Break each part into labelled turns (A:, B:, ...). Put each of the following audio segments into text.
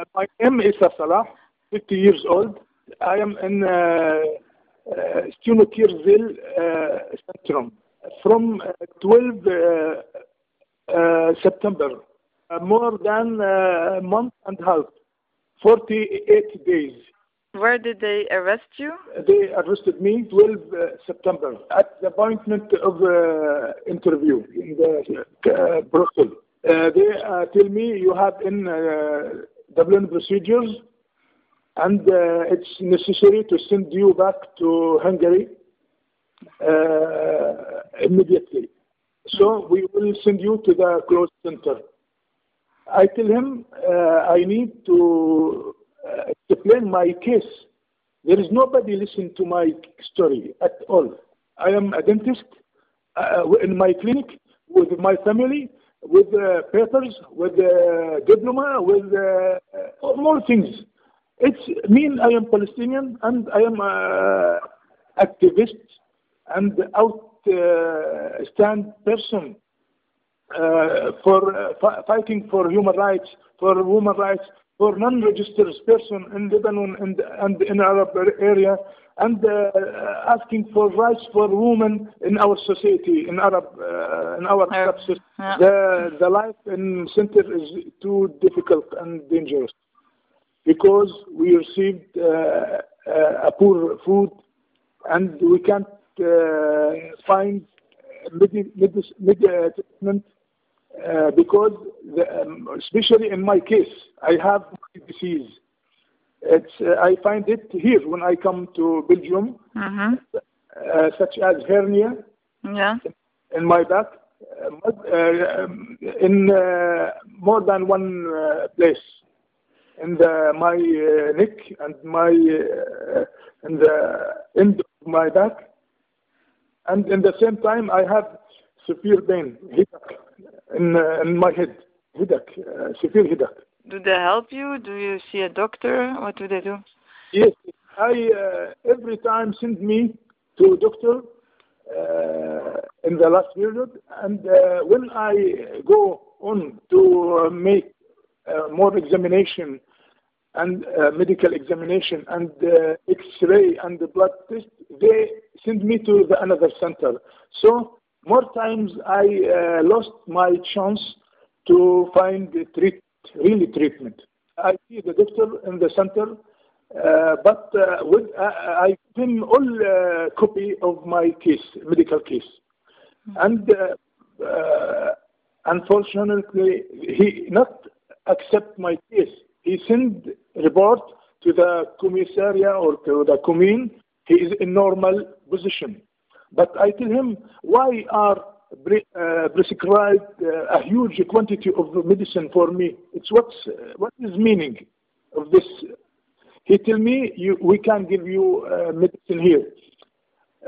A: Uh, my name is Salah, 50 years old. I am in uh, uh, Steenokkerzeel uh, Centrum from uh, 12 uh, uh, September, uh, more than a month and a half, 48 days.
B: Where did they arrest you?
A: They arrested me 12 uh, September at the appointment of uh, interview in the uh, Brussels. Uh, they uh, tell me you have in uh, Dublin procedures and uh, it's necessary to send you back to Hungary uh, immediately. So we will send you to the closed center. I tell him uh, I need to explain my case. There is nobody listen to my story at all. I am a dentist uh, in my clinic with my family, with uh, papers, with uh, diploma, with uh, more things. It means I am Palestinian and I am uh, activist and outstand person uh, for uh, fi- fighting for human rights, for women rights, for non-registered person in Lebanon and, and in Arab area, and uh, asking for rights for women in our society, in Arab, uh, in our Arab society.
B: Yeah.
A: The the life in center is too difficult and dangerous because we received uh, uh, a poor food and we can't uh, find medi- medis- uh, treatment uh, because, the, um, especially in my case, I have disease. It's, uh, I find it here when I come to Belgium,
B: Mm-hmm.
A: uh, such as hernia
B: Yeah.
A: in my back, uh, uh, um, in uh, more than one uh, place, in the, my uh, neck and my uh, and the end of my back, and in the same time I have severe pain, headache in uh, in my head, headache, uh, severe headache.
B: Do they help you? Do you see a doctor? What do they do?
A: Yes, I uh, every time send me to a doctor uh, in the last period, and uh, when I go on to uh, make uh, more examination and uh, medical examination and X-ray and the blood test, they send me to the another center. So more times I lost my chance to find the treat, really treatment. I see the doctor in the center, uh, but uh, with, uh, I give him all uh, copy of my case, medical case, and uh, uh, unfortunately he not accept my case. He send report to the commissariat or to the commune. He is in normal position, but I tell him why are prescribed uh, a huge quantity of medicine for me. It's what's uh, what is meaning of this. He tell me you, we can give you uh, medicine here.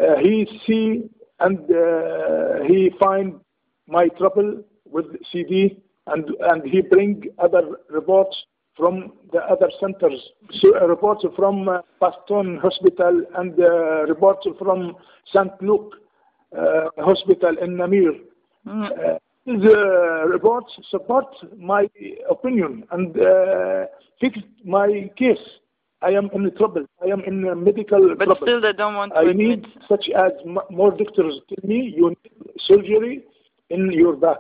A: Uh, he see and uh, he find my trouble with CD and and he bring other reports from the other centers, so, uh, reports from uh, Paston Hospital and uh, reports from St. Luke uh, Hospital in Namur.
B: Mm.
A: Uh, the reports support my opinion and uh, fix my case. I am in trouble. I am in a medical
B: But
A: trouble.
B: still, they don't want to
A: I
B: admit.
A: need such as m- more doctors tell me you need surgery in your back.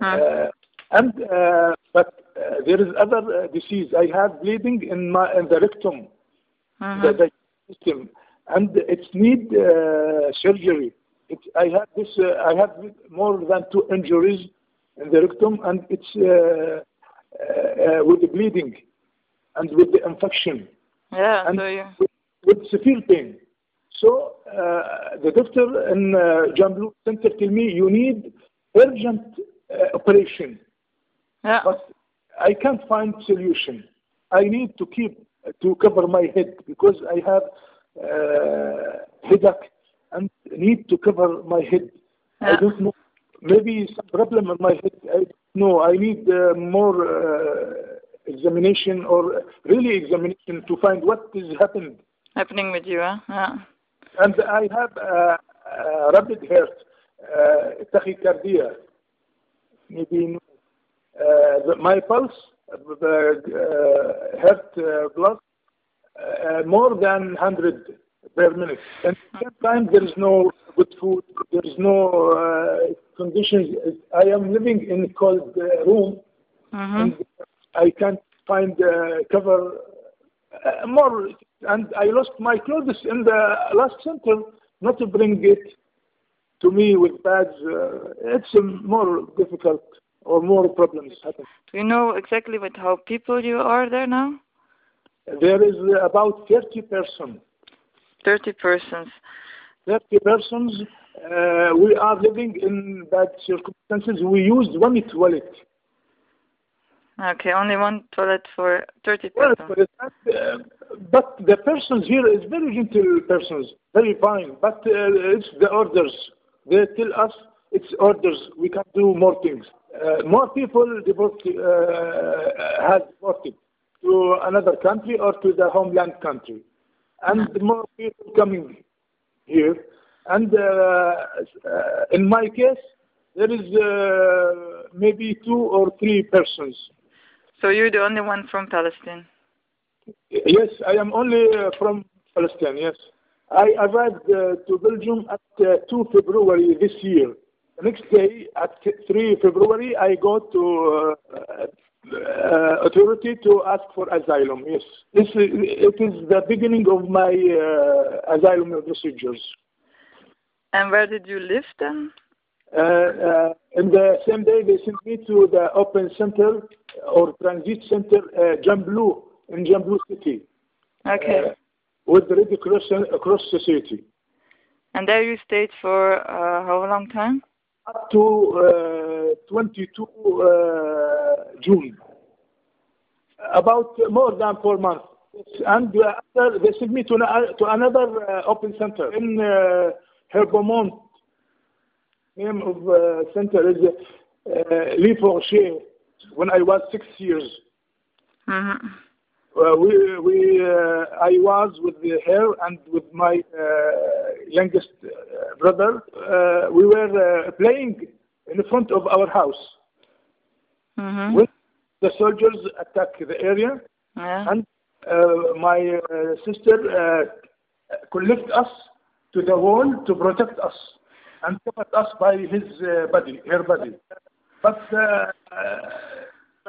B: Huh.
A: Uh, and uh, but uh, there is other uh, disease. I have bleeding in my in the rectum,
B: Mhm.
A: the, the system, and it's need uh, surgery. It, I have this. Uh, I have more than two injuries in the rectum, and it's uh, uh, uh, with the bleeding and with the infection
B: Yeah.
A: and
B: So you.
A: with, with severe pain. So uh, the doctor in uh, Gembloux Center tell me you need urgent uh, operation,
B: Yeah.
A: but I can't find solution. I need to keep to cover my head because I have uh, headache and need to cover my head. I
B: Yeah.
A: don't know. Maybe some problem in my head. I don't. I need uh, more uh, examination or really examination to find what is happened.
B: Happening with you, huh? Yeah.
A: And I have uh, uh, rapid heart, uh, tachycardia. Maybe uh, my pulse uh, uh, heart uh, blood uh, more than 100 per minute. And time, there is no good food, there is no uh, conditions. I am living in a cold uh, room,
B: Mm-hmm.
A: and I can't find uh, cover uh, more. And I lost my clothes in the last center, not to bring it to me with bags. Uh, it's more difficult or more problems happen.
B: Do you know exactly with how people you are there now?
A: There is about 30 persons.
B: 30 persons.
A: 30 persons. Uh, we are living in bad circumstances. We used one toilet.
B: Okay, only one toilet for 30
A: Well,
B: persons.
A: but, uh, but the persons here is very gentle persons, very fine. But uh, it's the orders. They tell us it's orders. We can do more things. Uh, more people deport, uh, have deported to another country or to the homeland country, and more people coming here. And uh, uh, in my case, there is uh, maybe two or three persons.
B: So you're the only one from Palestine.
A: Yes, I am only uh, from Palestine, yes. I arrived uh, to Belgium at uh, 2 February this year. The next day, at 3 February, I go to uh, uh, authority to ask for asylum, yes. This is, it is the beginning of my uh, asylum procedures.
B: And where did you live then?
A: Uh, uh, in the same day, they sent me to the open center or transit center, uh, Gembloux, in Gembloux City.
B: Okay.
A: uh, with the Red Cross, Cross Society
B: and there you stayed for uh, how long time?
A: up to uh, 22 uh, June, about more than four months. And after they sent me to, to another uh, open center in uh, Herbeumont. Name of uh, center is uh, Le Fourcher. When I was six years,
B: Mm-hmm.
A: Uh, we, we, uh, I was with her and with my uh, youngest uh, brother. Uh, we were uh, playing in the front of our house.
B: Mm-hmm.
A: When the soldiers attack the area,
B: Yeah.
A: and uh, my uh, sister uh, collect us to the wall to protect us and covered us by his uh, body, her body. But the uh,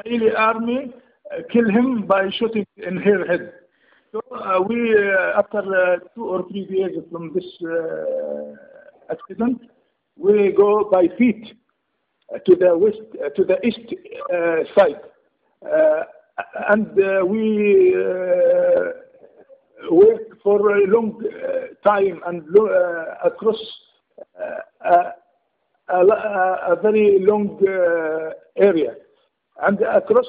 A: Israeli army uh, kill him by shooting in her head. So uh, we, uh, after uh, two or three days from this uh, accident, we go by feet uh, to the west, uh, to the east uh, side, uh, and we wait for a long time and across a, a, very long area and across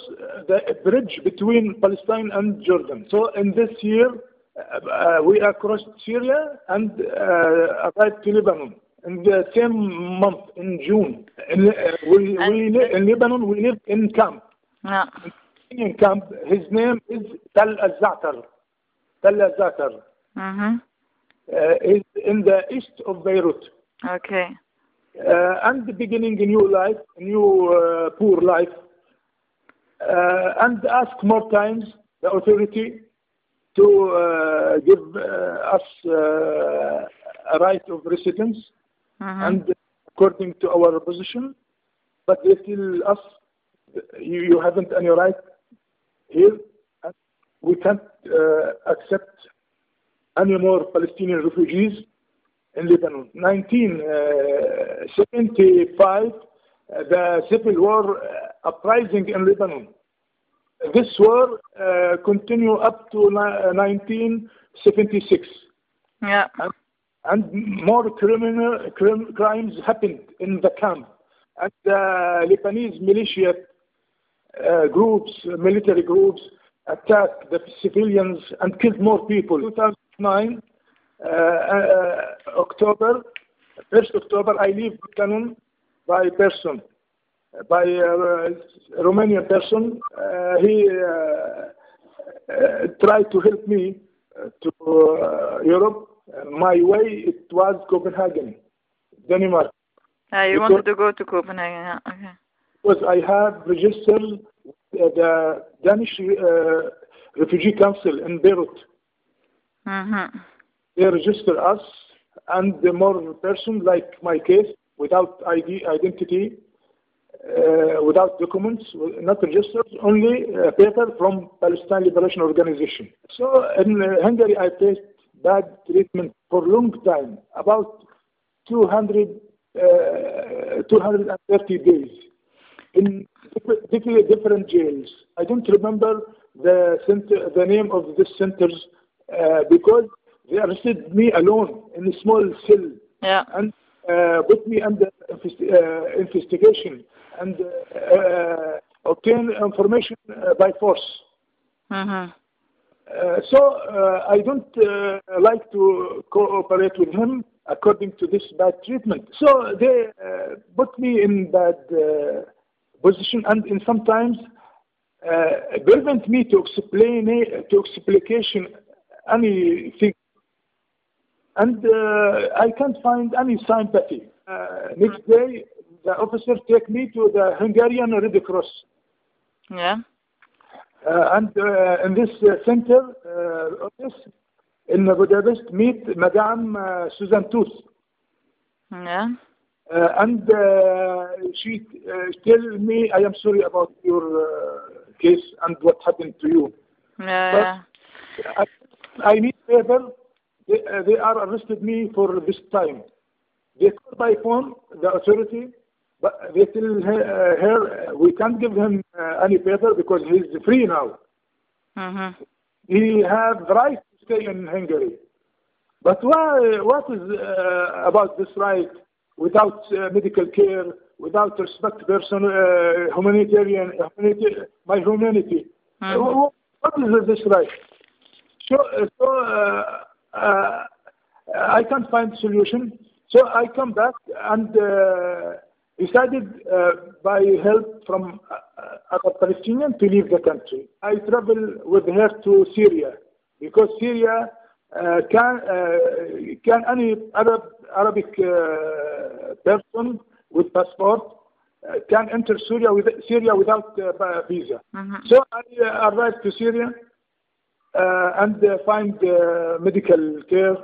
A: the bridge between Palestine and Jordan. So in this year, uh, we crossed Syria and uh, arrived to Lebanon in the same month in June. In, uh, we,
B: And-
A: we li- in Lebanon, we live in camp.
B: Yeah.
A: In camp, his name is Tal al-Za'tar. Tal al-Za'tar.
B: Mm-hmm.
A: Uh, is in the east of Beirut.
B: Okay.
A: uh, and beginning a new life, a new uh, poor life, uh, and ask more times the authority to uh, give uh, us uh, a right of residence
B: Mm-hmm.
A: and according to our position, but they tell us you, you haven't any right here. and We can't uh, accept any more Palestinian refugees in Lebanon. 1975, uh, the civil war uh, uprising in Lebanon. This war uh, continue up to 1976
B: Yeah.
A: and, and more criminal crim, crimes happened in the camp. And the Lebanese militia uh, groups, military groups, attacked the civilians and killed more people. 2009, uh, uh, October, 1st October, I leave Lebanon by person, by uh, Romanian person. Uh, he uh, uh, tried to help me uh, to uh, Europe. Uh, my way, it was Copenhagen, Denmark.
B: Yeah, you
A: Because-
B: wanted to go to Copenhagen. Yeah. Okay.
A: Because I have registered uh, the Danish uh, Refugee Council in Beirut.
B: Mm-hmm.
A: They register us and the more person like my case without ID identity, uh, without documents, not registered, only uh, paper from Palestine Liberation Organization. So in uh, Hungary, I faced bad treatment for a long time, about 200, uh, 230 days in different, different jails. I don't remember the center, the name of the centers uh, because they arrested me alone in a small cell
B: Yeah.
A: and uh, put me under uh, investigation and uh, uh, obtain information uh, by force.
B: Mm-hmm.
A: Uh, so uh, I don't uh, like to cooperate with him according to this bad treatment. So they uh, put me in bad uh, position and in sometimes uh, prevent me to explain to explication anything. And uh, I can't find any sympathy. Uh, next day, the officer take me to the Hungarian Red Cross.
B: Yeah.
A: Uh, and uh, in this uh, center uh, office in Budapest, meet Madame uh, Susan Tooth.
B: Yeah.
A: And uh, she uh, tell me, I am sorry about your uh, case and what happened to you.
B: Yeah.
A: I, I need paper. They, uh, they are arrested me for this time. They call by phone the authority, but they tell her, uh, uh, we can't give him uh, any paper because he's free now.
B: Mm-hmm.
A: He has the right to stay in Hungary. But why, what is uh, about this right without uh, medical care, without respect person, uh, humanitarian, humanity, my humanity?
B: Mhm.
A: Uh, What is this right? So, so uh, uh, I can't find solution. So I come back and uh, decided uh, by help from uh, uh, other Palestinians to leave the country. I travel with her to Syria because Syria uh, can uh, can any Arab Arabic uh, person with passport uh, can enter Syria with Syria without uh, visa.
B: Mm-hmm.
A: So I uh, arrived to Syria uh, and uh, find uh, medical care.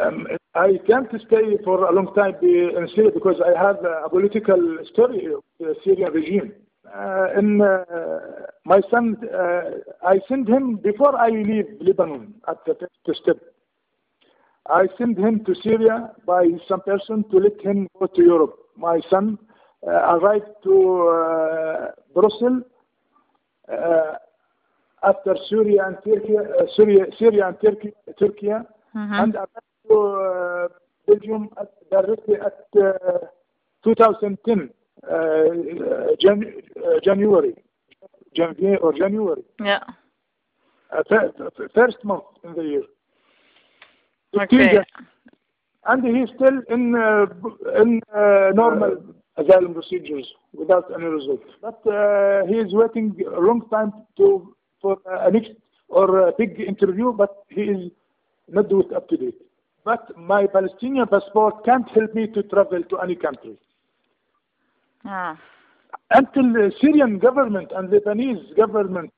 A: Um, I can't stay for a long time in Syria because I have a political story of the Syrian regime. Uh, and uh, my son, uh, I sent him before I leave Lebanon at the first step. I sent him to Syria by some person to let him go to Europe. My son uh, arrived to uh, Brussels uh, after Syria and Turkey, uh, Syria, Syria and Turkey, Turkey,
B: Mm-hmm.
A: and arrived to uh, Belgium at, directly at uh, 2010 uh, Jan- uh, January, Jan- or January,
B: Yeah.
A: uh, fir- first month in the year.
B: Okay.
A: And he's still in uh, in uh, normal asylum procedures without any result. But uh, he is waiting a long time to for a next or a big interview, but he is not do it up to date. But my Palestinian passport can't help me to travel to any country
B: Yeah.
A: until the Syrian government and the Lebanese government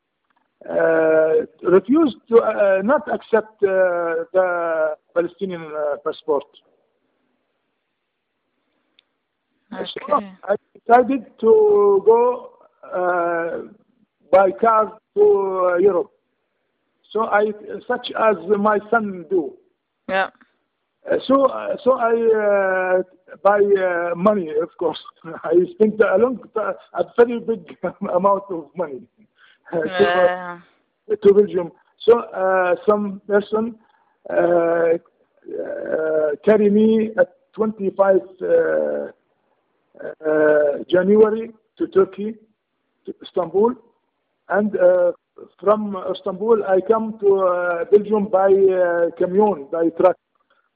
A: uh, refused to uh, not accept uh, the Palestinian uh, passport. So I decided to go uh, by car to uh, Europe. So I, such as my son do.
B: Yeah.
A: Uh, so, uh, so I uh, buy uh, money, of course. I spent a long, a very big amount of money to, to Belgium. So uh, some person uh, uh, carry me at 25 uh, uh, January to Turkey, to Istanbul, and uh, from Istanbul I come to uh, Belgium by uh, camion, by truck.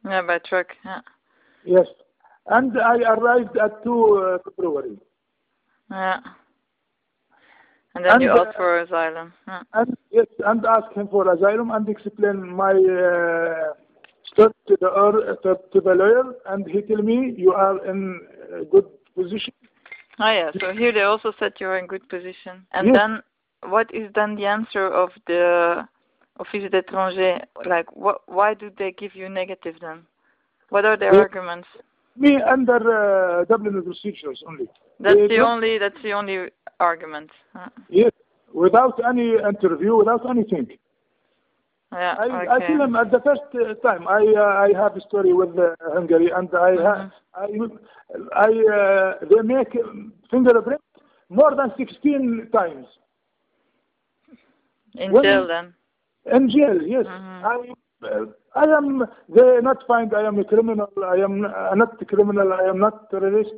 B: Yeah, by truck. Yeah.
A: Yes, and I arrived at 2 uh, February.
B: Yeah. And then you asked
A: uh,
B: for asylum. Yeah.
A: And yes, and ask him for asylum and explain my uh, story to the or, to, to the lawyer, and he tell me you are in a good position
B: Oh yeah, so here they also said you're in good position. And
A: Yes.
B: then what is then the answer of the Office d'étranger? Like what why do they give you negative then? What are their
A: Yeah.
B: arguments?
A: Me under uh, Dublin procedures only.
B: That's
A: They
B: the only that's the only argument. Uh,
A: Yes, without any interview, without anything.
B: yeah,
A: I, I tell them at the first uh, time I uh, I have a story with uh, Hungary and I ha- I I uh, they make fingerprint more than 16 times
B: In
A: When-
B: jail then.
A: Jail. Yes,
B: Mhm.
A: I uh, I am they not find I am a criminal. I am uh, not a criminal. I am not terrorist.